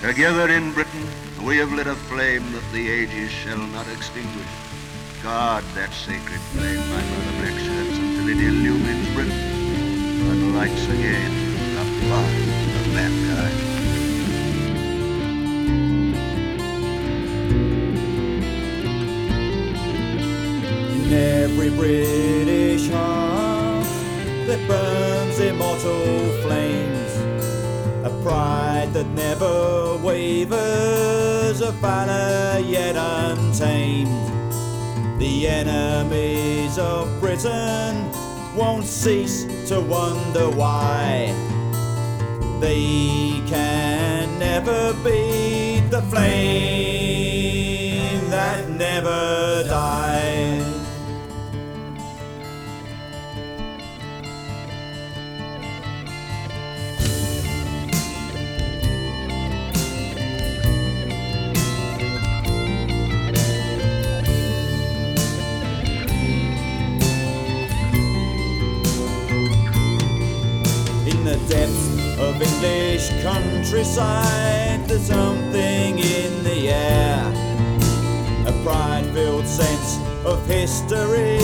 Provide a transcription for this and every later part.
Together in Britain, we have lit a flame that the ages shall not extinguish. Guard that sacred flame, my brother black shirts, until it illumines Britain and lights again the path of mankind. In every British heart that burns immortal flames, pride that never wavers, a valor yet untamed. The enemies of Britain won't cease to wonder why they can never beat the flame that never dies. The depths of English countryside, there's something in the air. A pride filled sense of history,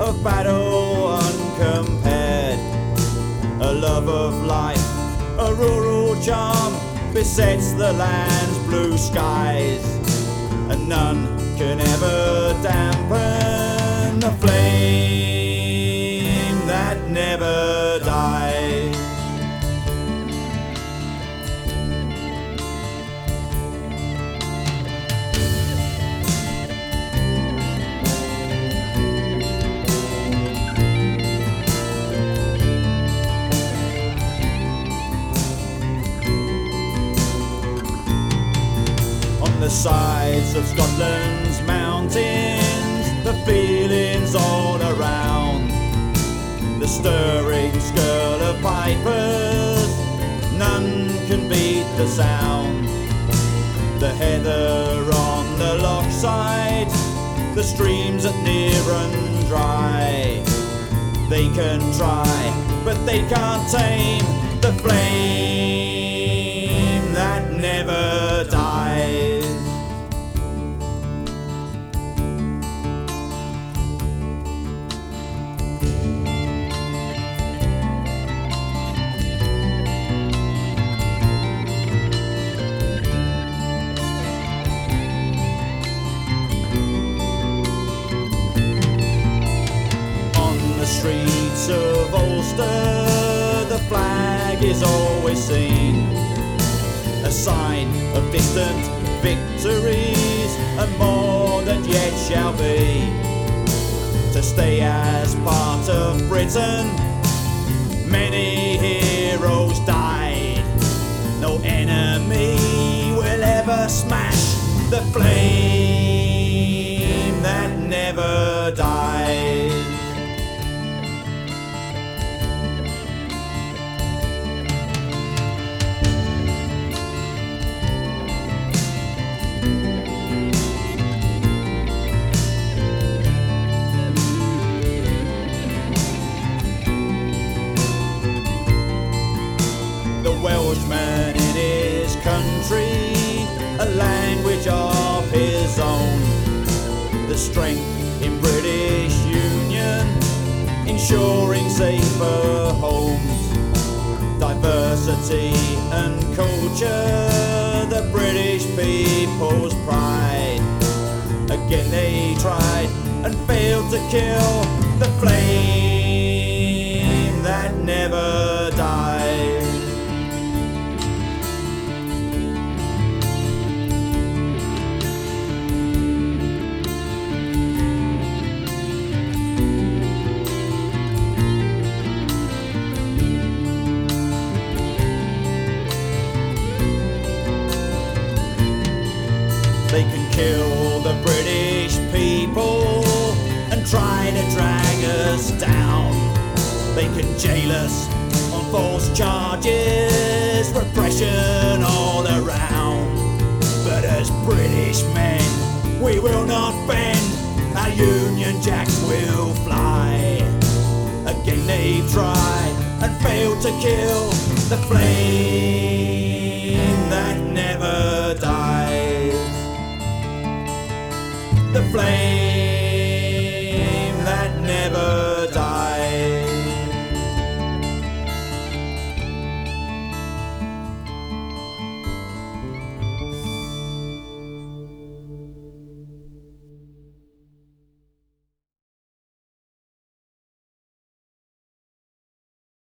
of battle uncompared. A love of life, a rural charm besets the land's blue skies. And none can ever dampen the flame that never dies. The sides of Scotland's mountains, the feelings all around, the stirring skirl of pipers, none can beat the sound. The heather on the loch side, the streams that near and dry. They can try, but they can't tame the flame streets of Ulster, the flag is always seen. A sign of distant victories and more that yet shall be. To stay as part of Britain, many heroes died. No enemy will ever smash the flame a language of his own. The strength in British Union, ensuring safer homes. Diversity and culture, the British people's pride. Again they tried and failed to kill the flame that never kill the British people and try to drag us down. They can jail us on false charges, repression all around. But as British men, we will not bend, our Union Jacks will fly. Again they try and fail to kill the flame flame.